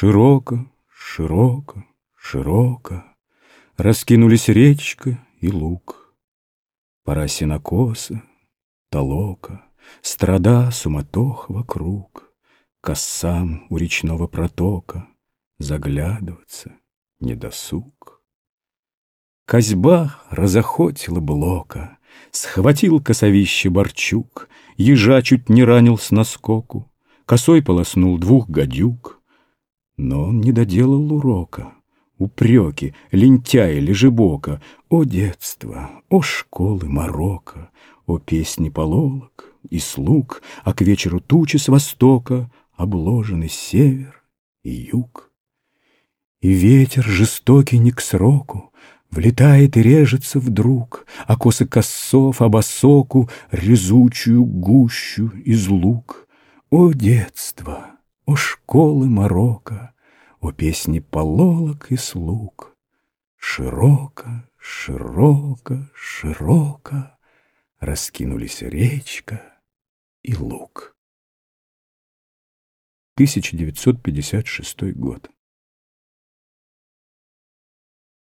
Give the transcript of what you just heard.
Широко, широко, широко Раскинулись речка и луг. Пора сенокоса, толока, Страда, суматох вокруг, Косам у речного протока Заглядываться недосуг. Козьба разохотила блока, Схватил косовище Борчук, Ежа чуть не ранил с наскоку, Косой полоснул двух гадюк. Но он не доделал урока. Упреки, лентяя, лежебока, О детство, о школы Марокко, О песни пололок и слуг, А к вечеру тучи с востока Обложены север и юг. И ветер жестокий не к сроку Влетает и режется вдруг, А косы косов об осоку Резучую гущу из лук. О детство, о школы Марокко, О песни пололок и слуг! Широко, широко, широко Раскинулись речка и луг. 1956 год.